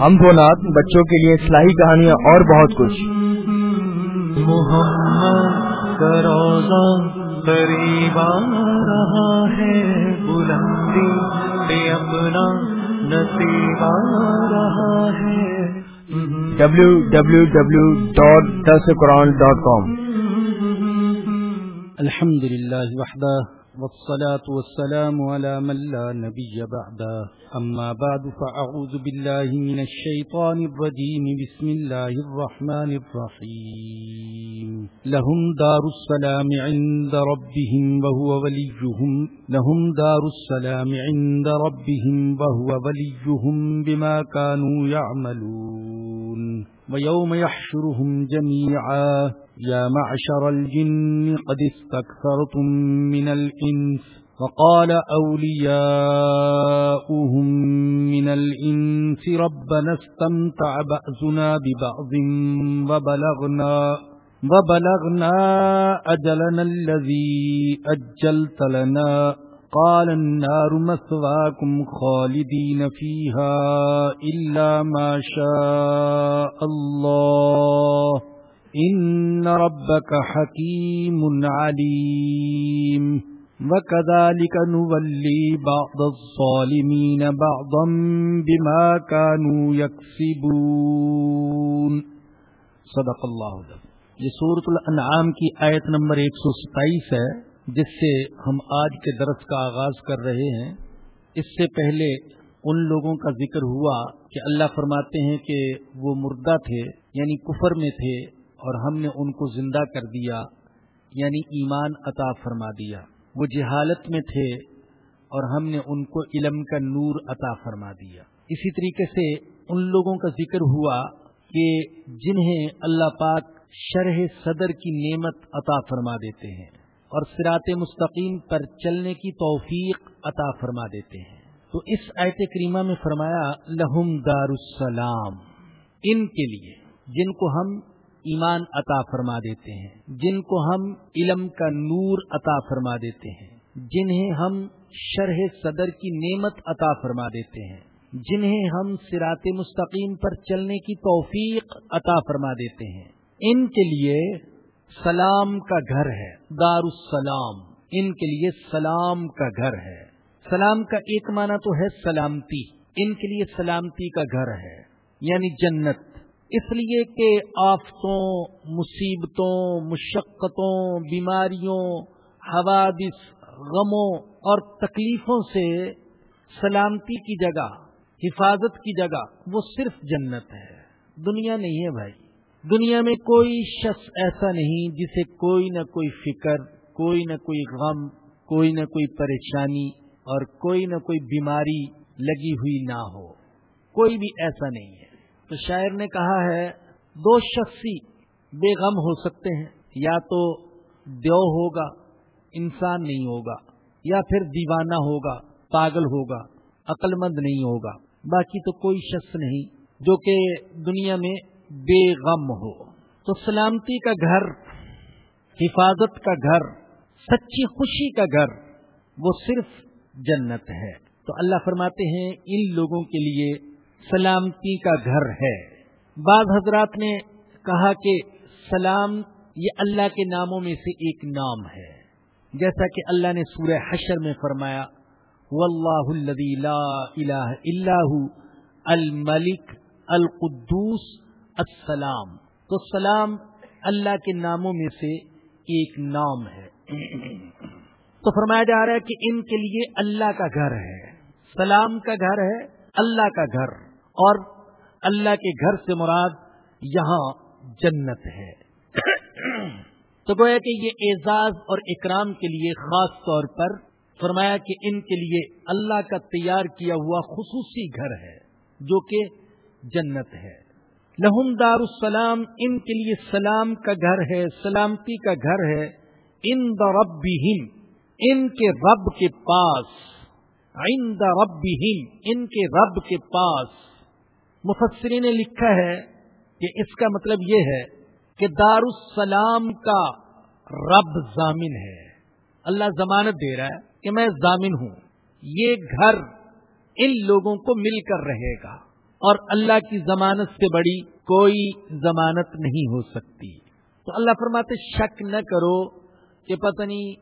ہم نات بچوں کے لیے اصلاحی کہانیاں اور بہت کچھ۔ محمد روزہ قریب رہا ہے بلندی پہ اپنا نصیب آ رہا ہے۔ ڈبلو ڈبلو ڈبلو ڈاٹ دس قرآن ڈاٹ کام الحمد للہ وحدہ والصلاة والسلام على من لا نبي بعده. أما بعد، فأعوذ بالله من الشيطان الرجيم. بسم الله الرحمن الرحيم. لهم دار السلام عند ربهم وهو وليهم. لهم دار السلام عند ربهم وهو وليهم بما كانوا يعملون. ويوم يحشرهم جميعا. يا معشر الجن قد استكثرتم من الإنس وقال أولياؤهم من الإنس ربنا استمتع بأسنا ببعض وبلغنا وبلغنا أجلنا الذي أجلت لنا قال النار مثواكم خالدين فيها إلا ما شاء الله ان ربك حكيم عليم وكذلك نولي بعض الظالمين بعضا بما كانوا يكسبون صدق اللہ یہ سورة الانعام کی آیت نمبر ایک سو ستائیس ہے، جس سے ہم آج کے درس کا آغاز کر رہے ہیں۔ اس سے پہلے ان لوگوں کا ذکر ہوا کہ اللہ فرماتے ہیں کہ وہ مردہ تھے یعنی کفر میں تھے اور ہم نے ان کو زندہ کر دیا یعنی ایمان عطا فرما دیا۔ وہ جہالت میں تھے اور ہم نے ان کو علم کا نور عطا فرما دیا۔ اسی طریقے سے ان لوگوں کا ذکر ہوا کہ جنہیں اللہ پاک شرح صدر کی نعمت عطا فرما دیتے ہیں اور سرات مستقیم پر چلنے کی توفیق عطا فرما دیتے ہیں۔ تو اس آیت کریمہ میں فرمایا، لہم دار السلام ان کے لیے، جن کو ہم ایمان عطا فرما دیتے ہیں۔ جن کو ہم علم کا نور عطا فرما دیتے ہیں۔ جنہیں ہم شرح صدر کی نعمت عطا فرما دیتے ہیں۔ جنہیں ہم سرات مستقیم پر چلنے کی توفیق عطا فرما دیتے ہیں۔ ان کے لیے سلام کا گھر ہے دار السلام ان کے لیے سلام کا گھر ہے۔ سلام کا ایک معنی تو ہے سلامتی۔ ان کے لیے سلامتی کا گھر ہے یعنی جنت۔ اس لیے کہ آفتوں، مصیبتوں، مشقتوں، بیماریوں، حوادث، غموں اور تکلیفوں سے سلامتی کی جگہ، حفاظت کی جگہ وہ صرف جنت ہے۔ دنیا نہیں ہے بھائی۔ دنیا میں کوئی شخص ایسا نہیں جسے کوئی نہ کوئی فکر، کوئی نہ کوئی غم، کوئی نہ کوئی پریشانی اور کوئی نہ کوئی بیماری لگی ہوئی نہ ہو۔ کوئی بھی ایسا نہیں ہے۔ تو شاعر نے کہا ہے، دو شخصی بے غم ہو سکتے ہیں، یا تو دیو ہوگا، انسان نہیں ہوگا، یا پھر دیوانہ ہوگا، پاگل ہوگا عقل مند نہیں ہوگا۔ باقی تو کوئی شخص نہیں جو کہ دنیا میں بے غم ہو۔ تو سلامتی کا گھر، حفاظت کا گھر، سچی خوشی کا گھر، وہ صرف جنت ہے۔ تو اللہ فرماتے ہیں، ان لوگوں کے لیے سلامتی کا گھر ہے۔ بعض حضرات نے کہا کہ سلام یہ اللہ کے ناموں میں سے ایک نام ہے۔ جیسا کہ اللہ نے سورہ حشر میں فرمایا، واللہ الذی لا الہ الا الملک القدوس السلام. تو سلام اللہ کے ناموں میں سے ایک نام ہے۔ تو فرمایا جا رہا ہے کہ ان کے لیے اللہ کا گھر ہے۔ سلام کا گھر ہے، اللہ کا گھر۔ اور اللہ کے گھر سے مراد یہاں جنت ہے۔ تو گویا کہ یہ اعزاز اور اکرام کے لیے خاص طور پر فرمایا کہ ان کے لیے اللہ کا تیار کیا ہوا خصوصی گھر ہے جو کہ جنت ہے۔ لہم دار السلام ان کے لیے سلام کا گھر ہے، سلامتی کا گھر ہے۔ ان دا رب ان کے رب کے پاس۔ ان دا رب ان کے رب کے پاس۔ مفسرین نے لکھا ہے کہ اس کا مطلب یہ ہے کہ دار السلام کا رب ضامن ہے۔ اللہ ضمانت دے رہا ہے کہ میں ضامن ہوں۔ یہ گھر ان لوگوں کو مل کر رہے گا اور اللہ کی ضمانت سے بڑی کوئی ضمانت نہیں ہو سکتی۔ تو اللہ فرماتے شک نہ کرو کہ پتہ نہیں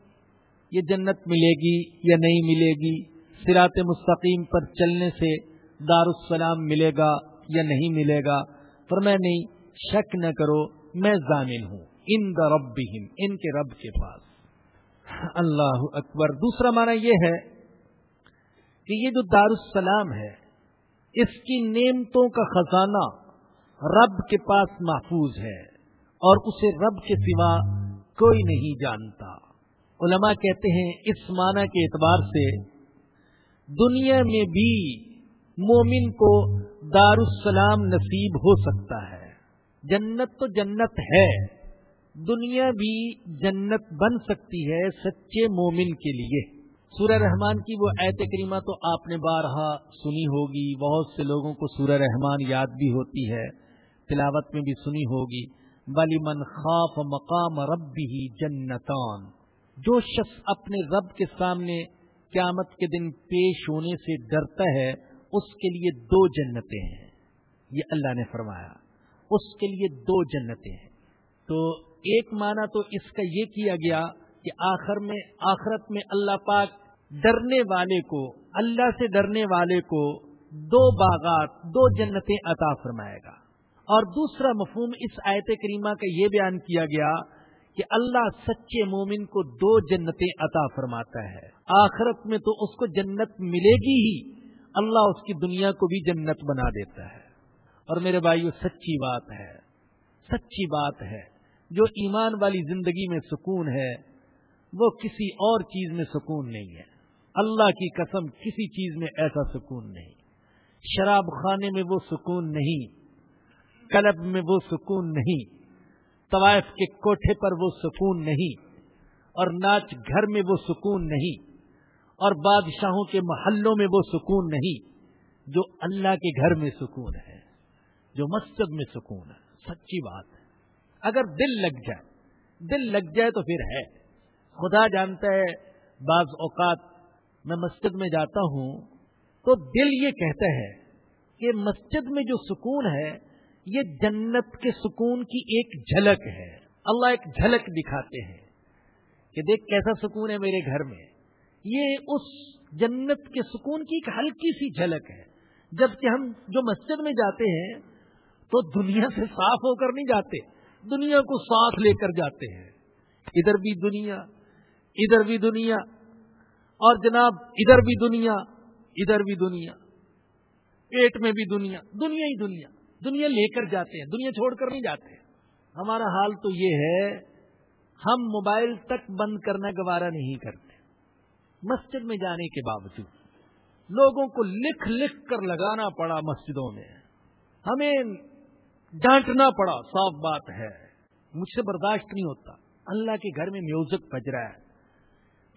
یہ جنت ملے گی یا نہیں ملے گی۔ سرات مستقیم پر چلنے سے دار السلام ملے گا یا نہیں ملے گا؟ پر میں نہیں، شک نہ کرو، میں ضامن ہوں۔ ان دا رب ان کے رب کے پاس۔ اللہ اکبر۔ دوسرا معنی یہ ہے کہ یہ جو دار السلام ہے، اس کی نعمتوں کا خزانہ رب کے پاس محفوظ ہے اور اسے رب کے سوا کوئی نہیں جانتا۔ علماء کہتے ہیں، اس معنی کے اعتبار سے دنیا میں بھی مومن کو دار السلام نصیب ہو سکتا ہے۔ جنت تو جنت ہے۔ دنیا بھی جنت بن سکتی ہے سچے مومن کے لیے۔ سورہ رحمان کی وہ ایت کریمہ تو آپ نے بارہا سنی ہوگی۔ بہت سے لوگوں کو سورہ رحمان یاد بھی ہوتی ہے۔ تلاوت میں بھی سنی ہوگی۔ بلی من خوف مقام رب ہی جنتان۔ جو شخص اپنے رب کے سامنے قیامت کے دن پیش ہونے سے ڈرتا ہے اس کے لیے دو جنتیں ہیں۔ یہ اللہ نے فرمایا۔ اس کے لیے دو جنتیں ہیں۔ تو ایک معنی تو اس کا یہ کیا گیا کہ آخر میں، آخرت میں اللہ پاک ڈرنے والے کو، اللہ سے ڈرنے والے کو دو باغات، دو جنتیں عطا فرمائے گا۔ اور دوسرا مفہوم اس آیت کریمہ کا یہ بیان کیا گیا کہ اللہ سچے مومن کو دو جنتیں عطا فرماتا ہے۔ آخرت میں تو اس کو جنت ملے گی ہی۔ اللہ اس کی دنیا کو بھی جنت بنا دیتا ہے۔ اور میرے بھائی سچی بات ہے۔ سچی بات ہے۔ جو ایمان والی زندگی میں سکون ہے، وہ کسی اور چیز میں سکون نہیں ہے۔ اللہ کی قسم کسی چیز میں ایسا سکون نہیں۔ شراب خانے میں وہ سکون نہیں۔ کلب میں وہ سکون نہیں۔ طوائف کے کوٹھے پر وہ سکون نہیں۔ اور ناچ گھر میں وہ سکون نہیں۔ اور بادشاہوں کے محلوں میں وہ سکون نہیں، جو اللہ کے گھر میں سکون ہے، جو مسجد میں سکون ہے۔ سچی بات ہے۔ اگر دل لگ جائے، دل لگ جائے تو پھر ہے۔ خدا جانتا ہے، بعض اوقات میں مسجد میں جاتا ہوں تو دل یہ کہتا ہے کہ مسجد میں جو سکون ہے، یہ جنت کے سکون کی ایک جھلک ہے۔ اللہ ایک جھلک دکھاتے ہیں کہ دیکھ کیسا سکون ہے میرے گھر میں۔ یہ اس جنت کے سکون کی ایک ہلکی سی جھلک ہے۔ جبکہ ہم جو مسجد میں جاتے ہیں تو دنیا سے صاف ہو کر نہیں جاتے، دنیا کو ساتھ لے کر جاتے ہیں۔ ادھر بھی دنیا، ادھر بھی دنیا۔ اور جناب، ادھر بھی دنیا، ادھر بھی دنیا۔ پیٹ میں بھی دنیا دنیا ہی دنیا۔ دنیا لے کر جاتے ہیں، دنیا چھوڑ کر نہیں جاتے۔ ہمارا حال تو یہ ہے، ہم موبائل تک بند کرنا گوارا نہیں کرتے۔ مسجد میں جانے کے باوجود لوگوں کو لکھ لکھ کر لگانا پڑا مسجدوں میں۔ ہمیں ڈانٹنا پڑا، صاف بات ہے۔ مجھ سے برداشت نہیں ہوتا۔ اللہ کے گھر میں میوزک بج رہا ہے۔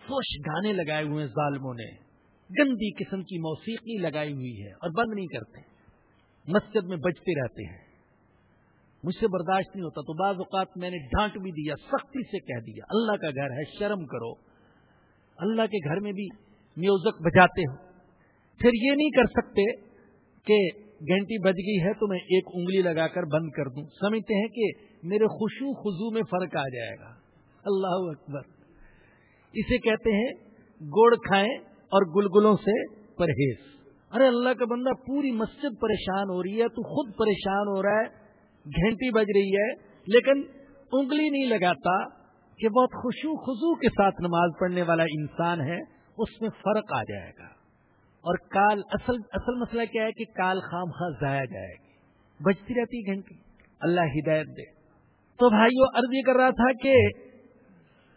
فوش گانے لگائے ہوئے ہیں ظالموں نے۔ گندی قسم کی موسیقی لگائی ہوئی ہے اور بند نہیں کرتے۔ مسجد میں بجتے رہتے ہیں۔ مجھ سے برداشت نہیں ہوتا۔ تو بعض اوقات میں نے ڈانٹ بھی دیا، سختی سے کہہ دیا۔ اللہ کا گھر ہے، شرم کرو۔ اللہ کے گھر میں بھی میوزک بجاتے ہو پھر یہ نہیں کر سکتے کہ گھنٹی بج گئی ہے تو میں ایک انگلی لگا کر بند کر دوں۔ سمجھتے ہیں کہ میرے خوشو خزو میں فرق آ جائے گا۔ اللہ اکبر۔ اسے کہتے ہیں گوڑ کھائیں اور گلگلوں سے پرہیز۔ ارے اللہ کا بندہ، پوری مسجد پریشان ہو رہی ہے، تو خود پریشان ہو رہا ہے۔ گھنٹی بج رہی ہے، لیکن انگلی نہیں لگاتا۔ کہ بہت خوشو خزو کے ساتھ نماز پڑھنے والا انسان ہے، اس میں فرق آ جائے گا۔ اور کال، اصل اصل مسئلہ کیا ہے کہ کال خام خاص ضائع جائے گی۔ بجتی رہتی گھنٹی۔ اللہ ہدایت دے۔ تو بھائیو، عرض یہ کر رہا تھا کہ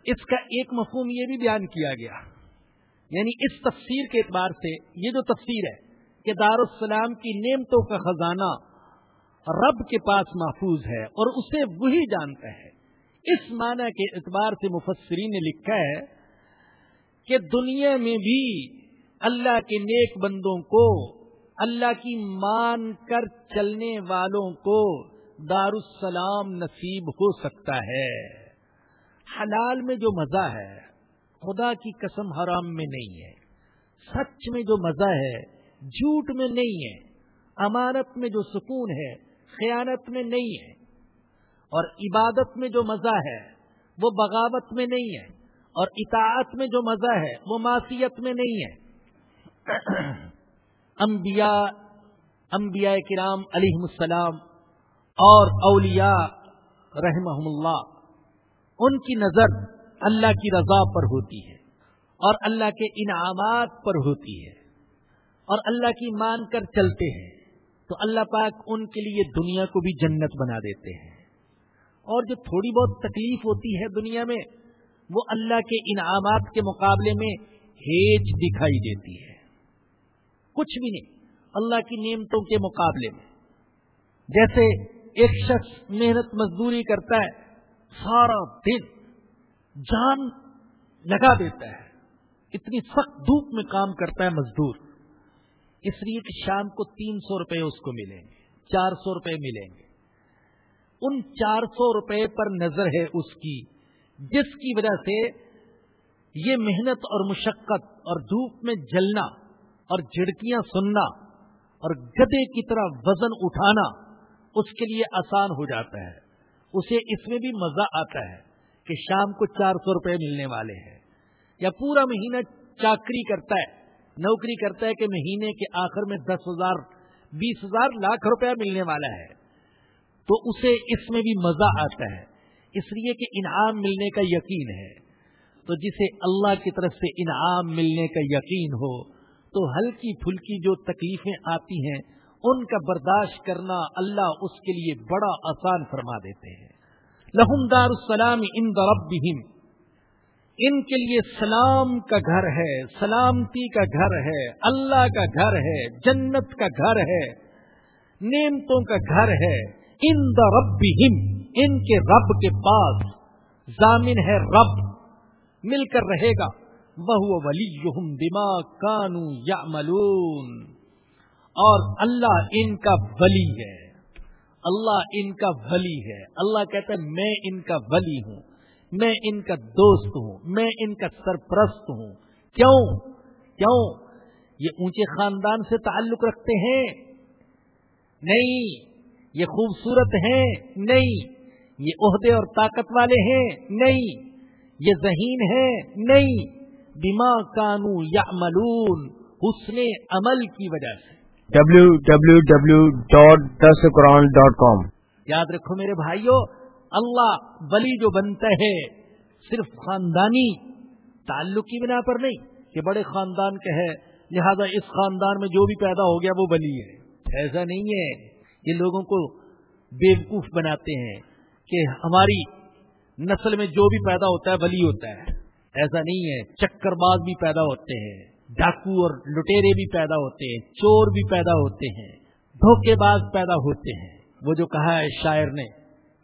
اس کا ایک مفہوم یہ بھی بیان کیا گیا۔ یعنی اس تفسیر کے اعتبار سے یہ جو تفسیر ہے کہ دارالسلام کی نعمتوں کا خزانہ رب کے پاس محفوظ ہے اور اسے وہی جانتا ہے۔ اس معنی کے اعتبار سے مفسرین نے لکھا ہے کہ دنیا میں بھی اللہ کے نیک بندوں کو، اللہ کی مان کر چلنے والوں کو دار السلام نصیب ہو سکتا ہے۔ حلال میں جو مزہ ہے، خدا کی قسم حرام میں نہیں ہے۔ سچ میں جو مزہ ہے، جھوٹ میں نہیں ہے۔ امانت میں جو سکون ہے، خیانت میں نہیں ہے۔ اور عبادت میں جو مزہ ہے، وہ بغاوت میں نہیں ہے، اور اطاعت میں جو مزہ ہے، وہ معصیت میں نہیں ہے۔ انبیاء انبیاء کرام علیہ السلام اور اولیاء رحمہ اللہ، ان کی نظر اللہ کی رضا پر ہوتی ہے، اور اللہ کے انعامات پر ہوتی ہے، اور اللہ کی مان کر چلتے ہیں۔ تو اللہ پاک ان کے لیے دنیا کو بھی جنت بنا دیتے ہیں۔ اور جو تھوڑی بہت تکلیف ہوتی ہے دنیا میں، وہ اللہ کے انعامات کے مقابلے میں ہیج دکھائی دیتی ہے۔ کچھ بھی نہیں، اللہ کی نعمتوں کے مقابلے میں۔ جیسے ایک شخص محنت مزدوری کرتا ہے، سارا دن جان لگا دیتا ہے۔ اتنی سخت دھوپ میں کام کرتا ہے مزدور۔ اس لیے کہ شام کو تین سو روپے اس کو ملیں گے، چار سو روپے ملیں گے۔ ان چار سو روپے پر نظر ہے اس کی، جس کی وجہ سے یہ محنت اور مشقت اور دھوپ میں جلنا اور جھڑکیاں سننا اور گدے کی طرح وزن اٹھانا اس کے لیے آسان ہو جاتا ہے۔ اسے اس میں بھی مزہ آتا ہے کہ شام کو چار سو روپے ملنے والے ہیں۔ یا پورا مہینہ چاکری کرتا ہے، نوکری کرتا ہے کہ مہینے کے آخر میں دس ہزار، بیس ہزار لاکھ روپیہ ملنے والا ہے۔ تو اسے اس میں بھی مزہ آتا ہے۔ اس لیے کہ انعام ملنے کا یقین ہے۔ تو جسے اللہ کی طرف سے انعام ملنے کا یقین ہو، تو ہلکی پھلکی جو تکلیفیں آتی ہیں، ان کا برداشت کرنا اللہ اس کے لیے بڑا آسان فرما دیتے ہیں۔ لہم دار السلام ان ربهم ان کے لیے سلام کا گھر ہے، سلامتی کا گھر ہے، اللہ کا گھر ہے، جنت کا گھر ہے، نعمتوں کا گھر ہے۔ ان دا رب ان کے رب کے پاس۔ ضامن ہے رب، مل کر رہے گا۔ وہ ولی دماغ کانو یا ملون اور اللہ ان کا ولی ہے۔ اللہ ان کا ولی ہے۔ اللہ کہتا ہے، میں ان کا ولی ہوں۔ میں ان کا دوست ہوں۔ میں ان کا سرپرست ہوں۔ کیوں؟ کیوں؟ یہ اونچے خاندان سے تعلق رکھتے ہیں۔ نہیں یہ خوبصورت ہیں؟ نہیں. یہ عہدے اور طاقت والے ہیں؟ نہیں. یہ ذہین ہے نہیں. دماغ کانو یا ملون حسن عمل کی وجہ سے. ڈبلو ڈبلو ڈبلو ڈاٹ دس ڈاٹ کام یاد رکھو میرے بھائیوں اللہ ولی جو بنتا ہے صرف خاندانی تعلق کی بنا پر نہیں کہ بڑے خاندان کے ہے لہذا اس خاندان میں جو بھی پیدا ہو گیا وہ ولی ہے۔ ایسا نہیں ہے۔ یہ لوگوں کو بیوقوف بناتے ہیں کہ ہماری نسل میں جو بھی پیدا ہوتا ہے ولی ہوتا ہے۔ ایسا نہیں ہے، چکر باز بھی پیدا ہوتے ہیں، ڈاکو اور لٹیرے بھی پیدا ہوتے ہیں، چور بھی پیدا ہوتے ہیں، دھوکے باز پیدا ہوتے ہیں۔ وہ جو کہا ہے شاعر نے،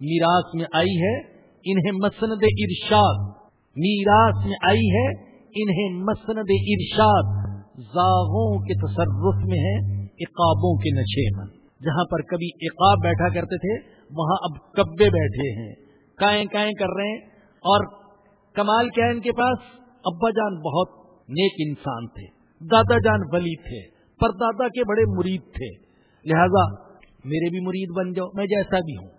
میراث میں آئی ہے، انہیں مسند ارشاد۔ میراث میں آئی ہے، انہیں مسند ارشاد۔ زاغوں کے تصرف میں ہے اقابوں کے نشے میں۔ جہاں پر کبھی اقاب بیٹھا کرتے تھے، وہاں اب کبے بیٹھے ہیں۔ کائیں کائیں کر رہے ہیں۔ اور کمال کیا ان کے پاس ابا جان بہت نیک انسان تھے۔ دادا جان ولی تھے۔ پر دادا کے بڑے مرید تھے۔ لہذا میرے بھی مرید بن جاؤ، میں جیسا بھی ہوں۔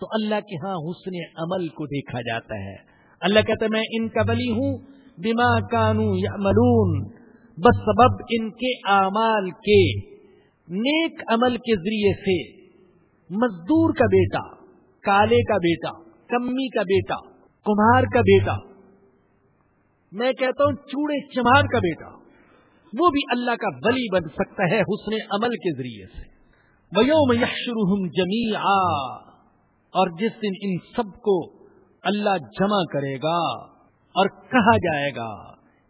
تو اللہ کے ہاں حسن عمل کو دیکھا جاتا ہے۔ اللہ کہتا ہے، میں ان کا بلی ہوں، بما کانو یا ملون بس سبب ان کے اعمال کے۔ نیک عمل کے ذریعے سے مزدور کا بیٹا، کالے کا بیٹا، کمی کا بیٹا، کمہار کا بیٹا، میں کہتا ہوں چوڑے چمار کا بیٹا، وہ بھی اللہ کا بلی بن سکتا ہے حسن عمل کے ذریعے سے۔ ویوم یشرحم جمی اور جس دن ان سب کو اللہ جمع کرے گا اور کہا جائے گا،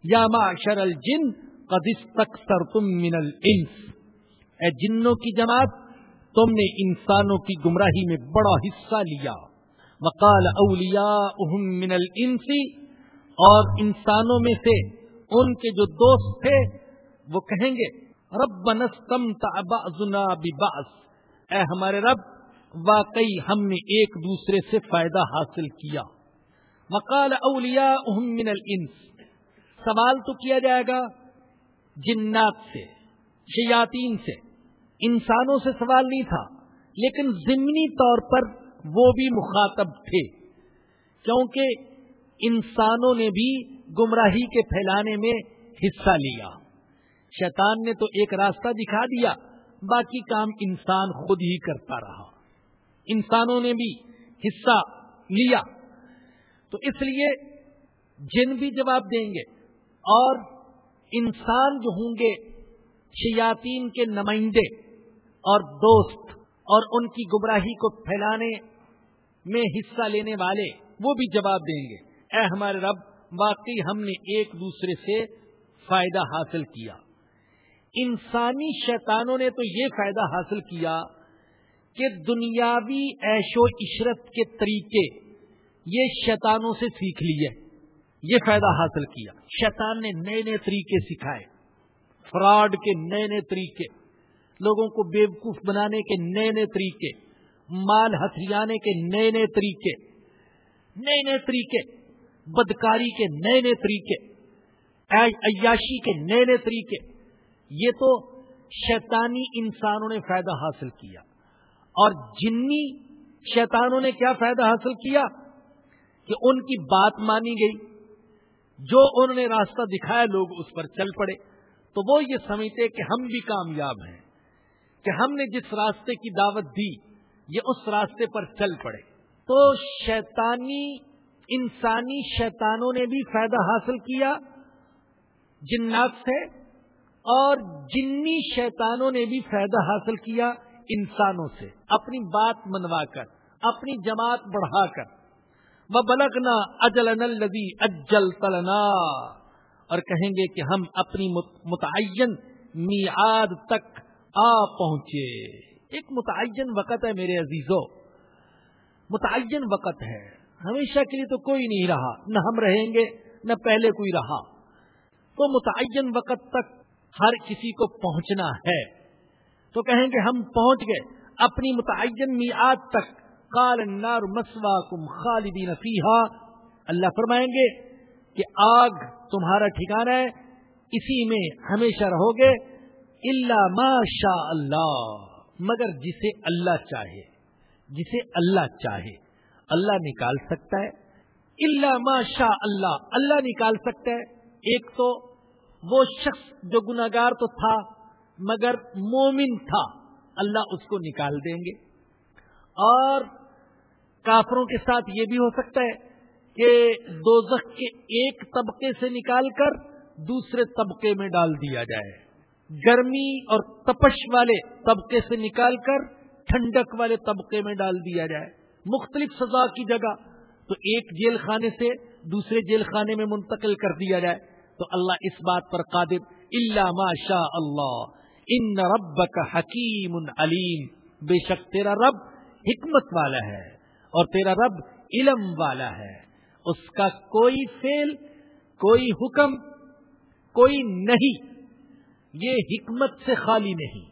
یا معشر الجن، قد استكثرتم من الانس اے جنوں کی جماعت، تم نے انسانوں کی گمراہی میں بڑا حصہ لیا۔ وقال اولیاء من الانسی اور انسانوں میں سے ان کے جو دوست تھے، وہ کہیں گے رب نستم بعضنا ببعض۔ اے ہمارے رب، واقعی ہم نے ایک دوسرے سے فائدہ حاصل کیا۔ وقال اولیاء من الانس۔ سوال تو کیا جائے گا؟ جنات سے شیاتین سے۔ انسانوں سے سوال نہیں تھا، لیکن ضمنی طور پر وہ بھی مخاطب تھے۔ کیونکہ انسانوں نے بھی گمراہی کے پھیلانے میں حصہ لیا۔ شیطان نے تو ایک راستہ دکھا دیا، باقی کام انسان خود ہی کرتا رہا۔ انسانوں نے بھی حصہ لیا۔ تو اس لیے جن بھی جواب دیں گے، اور انسان جو ہوں گے شیاتین کے نمائندے۔ اور دوست اور ان کی گمراہی کو پھیلانے میں حصہ لینے والے وہ بھی جواب دیں گے۔ اے ہمارے رب، واقعی ہم نے ایک دوسرے سے فائدہ حاصل کیا۔ انسانی شیطانوں نے تو یہ فائدہ حاصل کیا کہ دنیاوی عیش و عشرت کے طریقے یہ شیطانوں سے سیکھ لیے۔ یہ فائدہ حاصل کیا۔ شیطان نے نئے نئے طریقے سکھائے۔ فراڈ کے نئے نئے طریقے۔ لوگوں کو بیوقوف بنانے کے نئے نئے طریقے، مال ہتھیانے کے نئے نئے طریقے، نئے نئے طریقے، بدکاری کے نئے نئے طریقے عیاشی کے نئے نئے طریقے۔ یہ تو شیطانی انسانوں نے فائدہ حاصل کیا۔ اور جنی شیطانوں نے کیا فائدہ حاصل کیا؟ کہ ان کی بات مانی گئی۔ جو انہوں نے راستہ دکھایا، لوگ اس پر چل پڑے۔ تو وہ یہ سمجھتے کہ ہم بھی کامیاب ہیں۔ کہ ہم نے جس راستے کی دعوت دی، یہ اس راستے پر چل پڑے۔ تو شیطانی، انسانی شیطانوں نے بھی فائدہ حاصل کیا، جنات سے، اور جنی شیطانوں نے بھی فائدہ حاصل کیا انسانوں سے۔ اپنی بات منوا کر، اپنی جماعت بڑھا کر۔ وہ بلکنا اجل نلدی اجل تلنا اور کہیں گے کہ ہم اپنی متعین میعاد تک آ پہنچے۔ ایک متعین وقت ہے میرے عزیزوں متعین وقت ہے۔ ہمیشہ کے لیے تو کوئی نہیں رہا۔ نہ ہم رہیں گے، نہ پہلے کوئی رہا۔ تو متعین وقت تک ہر کسی کو پہنچنا ہے۔ تو کہیں گے ہم پہنچ گئے۔ اپنی متعین میعاد تک۔ کال نار مسوا کم خالدین اللہ فرمائیں گے کہ آگ تمہارا ٹھکانا ہے، اسی میں ہمیشہ رہو گے۔ اللہ ماشا اللہ، مگر جسے اللہ چاہے، جسے اللہ چاہے، اللہ نکال سکتا ہے۔ اللہ ماشا اللہ اللہ نکال سکتا ہے۔ ایک تو وہ شخص جو گناگار تو تھا، مگر مومن تھا، اللہ اس کو نکال دیں گے۔ اور کافروں کے ساتھ یہ بھی ہو سکتا ہے کہ دوزخ کے ایک طبقے سے نکال کر دوسرے طبقے میں ڈال دیا جائے۔ گرمی اور تپش والے طبقے سے نکال کر ٹھنڈک والے طبقے میں ڈال دیا جائے۔ مختلف سزا کی جگہ تو ایک جیل خانے سے دوسرے جیل خانے میں منتقل کر دیا جائے۔ تو اللہ اس بات پر قادر۔ اللہ ما شاء اللہ ان رب کا حکیم علیم بے شک تیرا رب حکمت والا ہے اور تیرا رب علم والا ہے۔ اس کا کوئی فیل کوئی حکم، کوئی نہیں۔ یہ حکمت سے خالی نہیں۔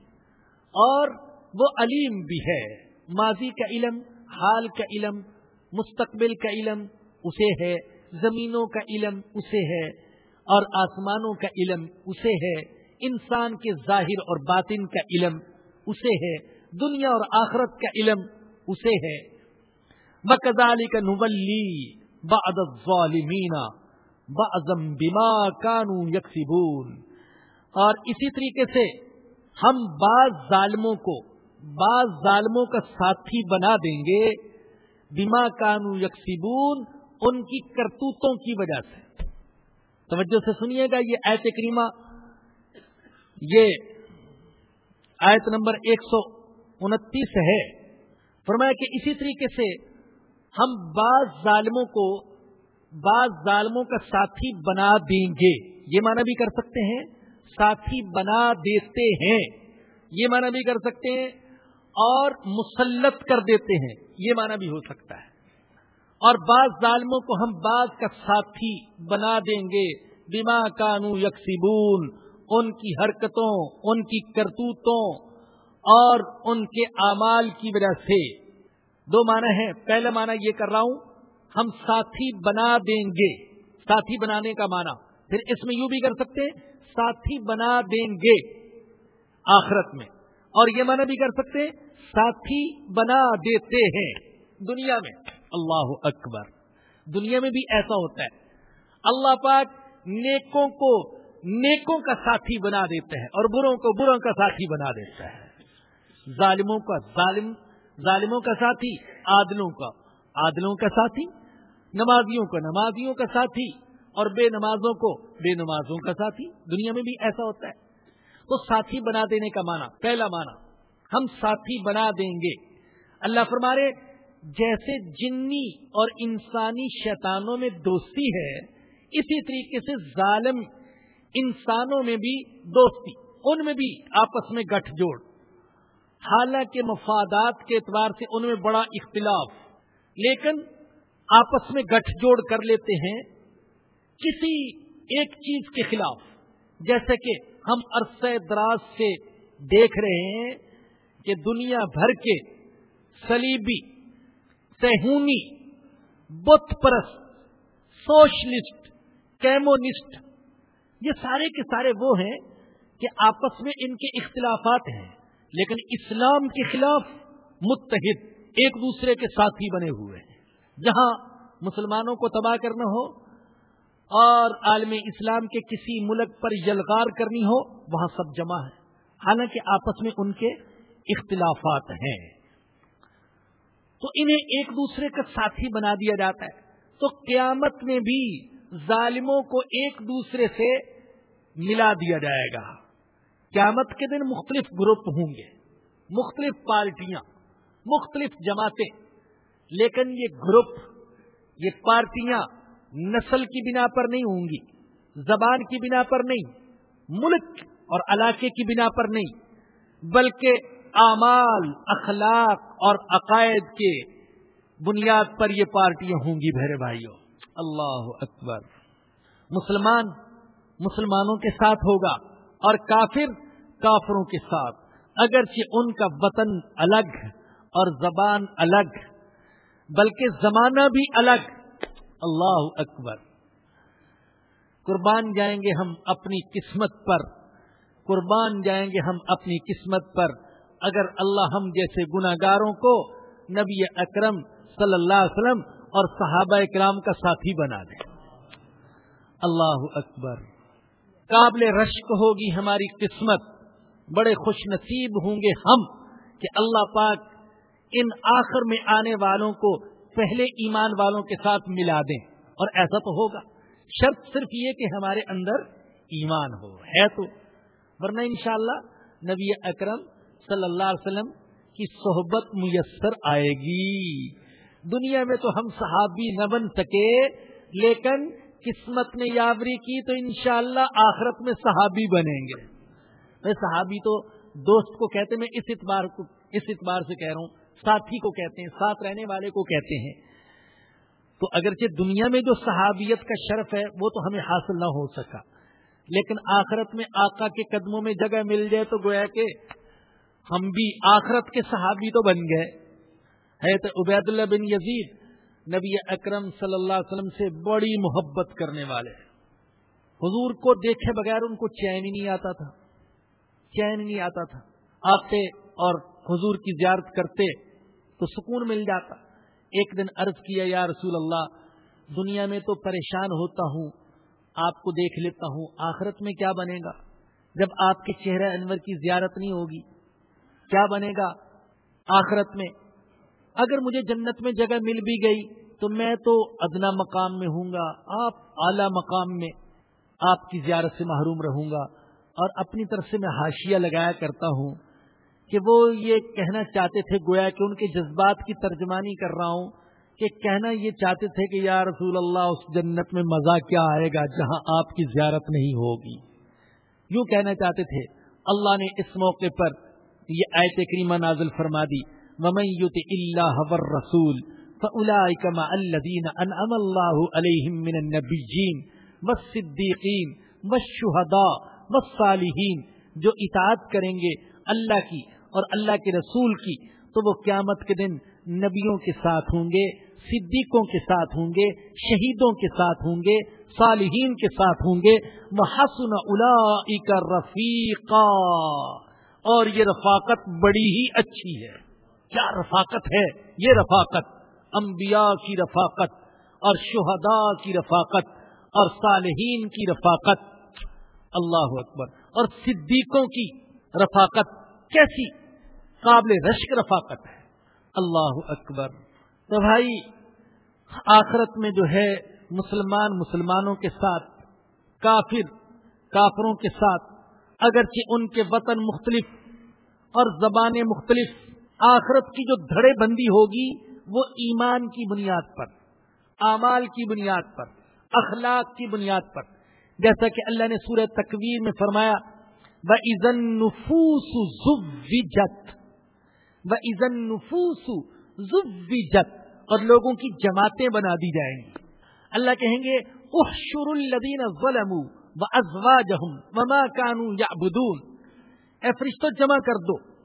اور وہ علیم بھی ہے۔ ماضی کا علم، حال کا علم، مستقبل کا علم، اسے ہے۔ زمینوں کا علم، اسے ہے۔ اور آسمانوں کا علم، اسے ہے۔ انسان کے ظاہر اور باطن کا علم، اسے ہے۔ دنیا اور آخرت کا علم، اسے ہے۔ مکدالی کا نولی بعد الظالمین بعضم بما کانو یکسبون اور اسی طریقے سے ہم بعض ظالموں کو، بعض ظالموں کا ساتھی بنا دیں گے۔ بیما کانو یکسیبون ان کی کرتوتوں کی وجہ سے۔ توجہ سے سنیے گا یہ ایت کریمہ۔ یہ آیت نمبر ایک سو انتیس ہے۔ فرمایا کہ اسی طریقے سے ہم بعض ظالموں کو، بعض ظالموں کا ساتھی بنا دیں گے۔ یہ معنی بھی کر سکتے ہیں۔ ساتھی بنا دیتے ہیں۔ یہ معنی بھی کر سکتے ہیں اور مسلط کر دیتے ہیں۔ یہ معنی بھی ہو سکتا ہے۔ اور بعض ظالموں کو ہم بعض کا ساتھی بنا دیں گے۔ بیما کانو یکسیبون ان کی حرکتوں، ان کی کرتوتوں اور ان کے اعمال کی وجہ سے۔ دو معنی ہیں۔ پہلا معنی یہ کر رہا ہوں، ہم ساتھی بنا دیں گے۔ ساتھی بنانے کا معنی۔ پھر اس میں یوں بھی کر سکتے ہیں ساتھی بنا دیں گے آخرت میں۔ اور یہ معنی بھی کر سکتے ساتھی بنا دیتے ہیں دنیا میں۔ اللہ اکبر۔ دنیا میں بھی ایسا ہوتا ہے۔ اللہ پاک نیکوں کو نیکوں کا ساتھی بنا دیتا ہے اور بروں کو بروں کا ساتھی بنا دیتا ہے ظالموں کا ظالم، ظالموں کا ساتھی، عادلوں کا عادلوں کا ساتھی، نمازیوں کا نمازیوں کا ساتھی۔ اور بے نمازوں کو بے نمازوں کا ساتھی۔ دنیا میں بھی ایسا ہوتا ہے۔ تو ساتھی بنا دینے کا معنی، پہلا معنی، ہم ساتھی بنا دیں گے۔ اللہ فرمارے جیسے جنی اور انسانی شیطانوں میں دوستی ہے، اسی طریقے سے ظالم انسانوں میں بھی دوستی، ان میں بھی آپس میں گٹھ جوڑ۔ حالانکہ مفادات کے اعتبار سے ان میں بڑا اختلاف، لیکن آپس میں گٹھ جوڑ کر لیتے ہیں۔ کسی ایک چیز کے خلاف، جیسے کہ ہم عرصہ دراز سے دیکھ رہے ہیں کہ دنیا بھر کے سلیبی سہونی، بت پرست، سوشلسٹ، کیمونسٹ، یہ سارے کے سارے وہ ہیں کہ آپس میں ان کے اختلافات ہیں، لیکن اسلام کے خلاف متحد ایک دوسرے کے ساتھی بنے ہوئے ہیں۔ جہاں مسلمانوں کو تباہ کرنا ہو اور عالم اسلام کے کسی ملک پر یلغار کرنی ہو، وہاں سب جمع ہے۔ حالانکہ آپس میں ان کے اختلافات ہیں۔ تو انہیں ایک دوسرے کا ساتھی بنا دیا جاتا ہے۔ تو قیامت میں بھی ظالموں کو ایک دوسرے سے ملا دیا جائے گا۔ قیامت کے دن مختلف گروپ ہوں گے۔ مختلف پارٹیاں، مختلف جماعتیں۔ لیکن یہ گروپ، یہ پارٹیاں نسل کی بنا پر نہیں ہوں گی، زبان کی بنا پر نہیں، ملک اور علاقے کی بنا پر نہیں، بلکہ اعمال، اخلاق اور عقائد کے بنیاد پر یہ پارٹیاں ہوں گی بھرے بھائیوں اللہ اکبر۔ مسلمان مسلمانوں کے ساتھ ہوگا اور کافر کافروں کے ساتھ۔ اگرچہ ان کا وطن الگ اور زبان الگ، بلکہ زمانہ بھی الگ۔ اللہ اکبر۔ قربان جائیں گے ہم اپنی قسمت پر۔ قربان جائیں گے ہم اپنی قسمت پر۔ اگر اللہ ہم جیسے گناگاروں کو نبی اکرم صلی اللہ علیہ وسلم اور صحابہ اکرام کا ساتھی بنا دیں اللہ اکبر۔ قابل رشک ہوگی ہماری قسمت۔ بڑے خوش نصیب ہوں گے ہم کہ اللہ پاک ان آخر میں آنے والوں کو پہلے ایمان والوں کے ساتھ ملا دیں۔ اور ایسا تو ہوگا۔ شرط صرف یہ کہ ہمارے اندر ایمان ہو، ہے تو۔ ورنہ انشاءاللہ نبی اکرم صلی اللہ علیہ وسلم کی صحبت میسر آئے گی۔ دنیا میں تو ہم صحابی نہ بن سکے، لیکن قسمت نے یاوری کی تو انشاءاللہ آخرت میں صحابی بنیں گے۔ میں صحابی تو دوست کو کہتے، میں اس اعتبار کو، اس اعتبار سے کہہ رہا ہوں۔ ساتھی کو کہتے ہیں، ساتھ رہنے والے کو کہتے ہیں۔ تو اگرچہ دنیا میں جو صحابیت کا شرف ہے، وہ تو ہمیں حاصل نہ ہو سکا۔ لیکن آخرت میں آقا کے قدموں میں جگہ مل جائے تو گویا کہ ہم بھی آخرت کے صحابی تو بن گئے۔ ہے تو عبید اللہ بن یزید نبی اکرم صلی اللہ علیہ وسلم سے بڑی محبت کرنے والے حضور کو دیکھے بغیر ان کو چین ہی نہیں آتا تھا۔ چین نہیں آتا تھا۔ آتے اور حضور کی زیارت کرتے تو سکون مل جاتا۔ ایک دن عرض کیا، یا رسول اللہ، دنیا میں تو پریشان ہوتا ہوں، آپ کو دیکھ لیتا ہوں، آخرت میں کیا بنے گا؟ جب آپ کے چہرے انور کی زیارت نہیں ہوگی، کیا بنے گا آخرت میں؟ اگر مجھے جنت میں جگہ مل بھی گئی، تو میں تو ادنا مقام میں ہوں گا، آپ اعلی مقام میں آپ کی زیارت سے محروم رہوں گا اور اپنی طرف سے میں حاشیہ لگایا کرتا ہوں۔ کہ وہ یہ کہنا چاہتے تھے گویا کہ ان کے جذبات کی ترجمانی کر رہا ہوں کہ کہنا یہ چاہتے تھے کہ یا رسول اللہ، اس جنت میں مزہ کیا آئے گا جہاں آپ کی زیارت نہیں ہوگی۔ یوں کہنا چاہتے تھے۔ اللہ نے اس موقع پر یہ آیت کریمہ نازل فرما دی۔ ومن یت اللہ والرسول فاولئک مع الذین انعم اللہ علیہم من النبیین والصدیقین والشہداء والصالحین جو اطاعت کریں گے اللہ کی۔ اور اللہ کے رسول کی، تو وہ قیامت کے دن نبیوں کے ساتھ ہوں گے، صدیقوں کے ساتھ ہوں گے، شہیدوں کے ساتھ ہوں گے، صالحین کے ساتھ ہوں گے۔ محسن الا رفیقا اور یہ رفاقت بڑی ہی اچھی ہے۔ کیا رفاقت ہے؟ یہ رفاقت۔ انبیاء کی رفاقت اور شہداء کی رفاقت اور صالحین کی رفاقت۔ اللہ اکبر۔ اور صدیقوں کی رفاقت کیسی؟ قابل رشک رفاقت ہے۔ اللہ اکبر۔ تو بھائی، آخرت میں جو ہے، مسلمان مسلمانوں کے ساتھ، کافر کافروں کے ساتھ، اگرچہ ان کے وطن مختلف اور زبانیں مختلف، آخرت کی جو دھڑے بندی ہوگی، وہ ایمان کی بنیاد پر، اعمال کی بنیاد پر، اخلاق کی بنیاد پر۔ جیسا کہ اللہ نے سورہ تکویر میں فرمایا و ازن نفوس جت و ازن نفوس جت اور لوگوں کی جماعتیں بنا دی جائیں گی۔ اللہ کہیں گے، احشر الذین ظلموا وازواجهم وما كانوا يعبدون۔ اے فرشتو، جمع کر دو۔